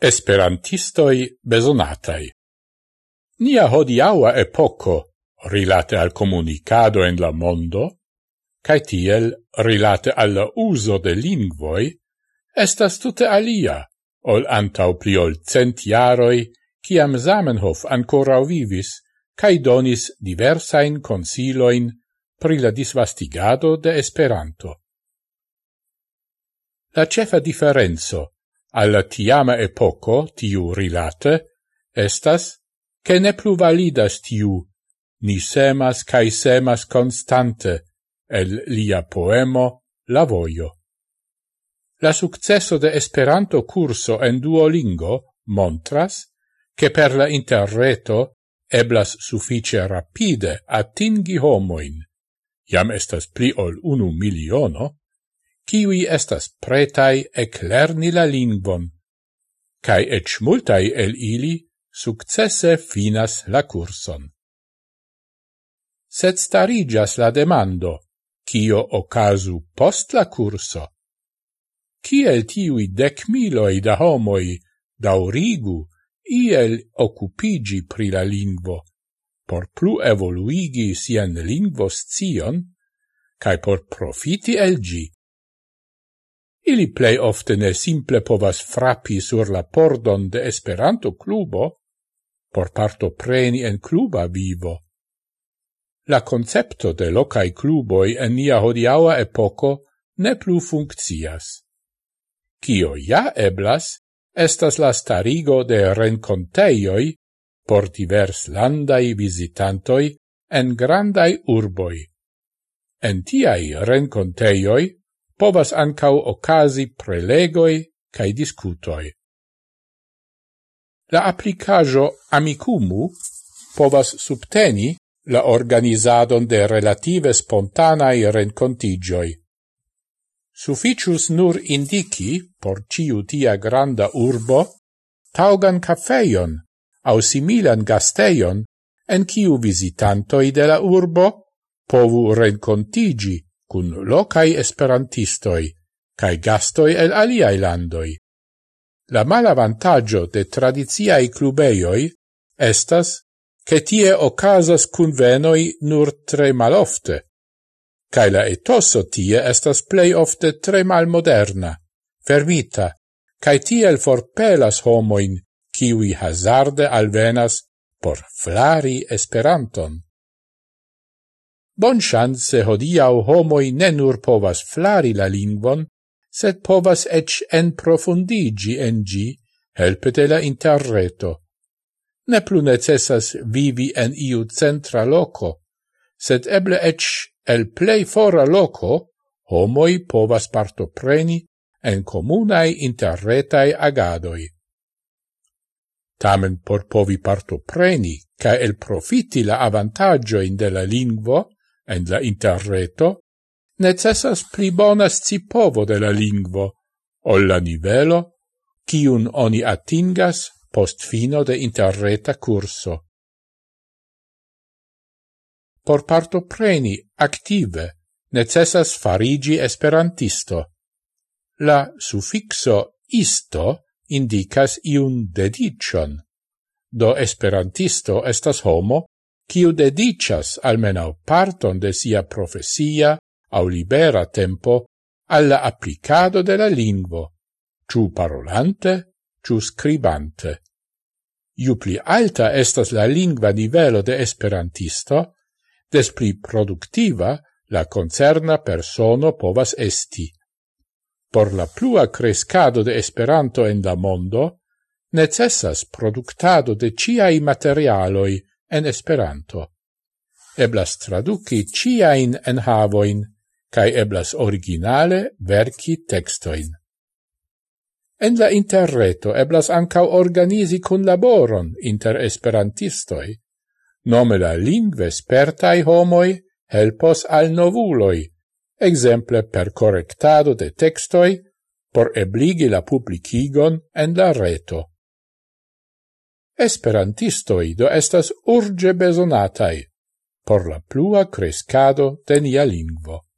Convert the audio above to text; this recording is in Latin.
esperantistoi besonatai. Nia hodiaua epoco rilate al comunicado en la mondo, cae tiel rilate al uso de lingvoi, estas tute alia, ol antau pliol cent jaroi, ciam Zamenhof ancora vivis, cae donis diversain consiloin pri la disvastigado de Esperanto. La cefa differenzo alla tiama epoco tiu rilate, estas che ne plu validas tiu, ni semas cae semas constante el lia poemo La Voio. La successo de Esperanto curso en Duolingo montras che per la interreto eblas suffice rapide atingi homoin, jam estas pli ol unu miliono, kiwi estas pretai eclerni la lingvon, cae ec multai el ili successe finas la curson. Sed starigas la demando, kio ocasu post la curso? Ciel tiui dec miloi da homoi daurigu iel occupigi pri la lingvo, por plu evoluigi sian lingvos scion, cae por profiti el gi. Ili plei ofte ne simple povas frappi sur la pordon de Esperanto clubo por parto preni en cluba vivo. La concepto de locai cluboi en nia hodiaua epoco ne plu funccias. Cio ja eblas, estas la starigo de renconteioi por divers landai visitantoi en grandai urboi. En tiai renconteioi povas ancau ocasi prelegoi cae discutoi. La applicajo Amicumu povas subteni la organizadon de relative spontanae rencontigioi. Suficius nur indici, por ciu tia granda urbo, taugan cafeion au similan gasteion en ciu visitantoi de la urbo povu rencontigi cun locai esperantistoi cae gastoi el aliai landoi. La malavantaggio de tradiziai clubeioi estas che tie ocasas convenoi nur tre malofte, cae la etoso tie estas plei ofte tre malmoderna, fermita, cae tiel forpelas homoin, kiwi hazarde alvenas por flari esperanton. Bon chance hodiau homoi ne nur povas flari la lingvon, sed povas ec en profundigi en gi, helpete la interreto. Ne plu necessas vivi en iu centra loco, sed eble ec el plei fora loco, homoi povas partopreni en comunai interretai agadoi. Tamen por povi partopreni ca el profiti la avantagioin de la lingvo, en la interreto, necessas pli bona scipovo de la lingvo, ol la nivelo, kiun oni atingas post fino de interreta curso. Por partopreni active necessas farigi esperantisto. La suffixo isto indicas iun dedicion, do esperantisto estas homo quiu dedicas almenau parton de sia profesia au libera tempo alla applicado de la lingvo, ciu parolante, ciu scribante. Iu pli alta estas la lingva nivelo de esperantisto, des pli productiva la concerna persono povas esti. Por la plua crescado de Esperanto en la mondo, necessas productado de ciai materialoi, en Esperanto. Eblas traduki ciain enhavoin, cae eblas originale verci textoin. En la interreto eblas ancau organizi cun laboron inter esperantistoi, nome la lingve spertai homoi helpos al novuloi, exemple per correctado de textoi, por ebligi la publicigon en la reto. Esperantistoi do estas urge besonatai por la plua crescado de nia lingvo.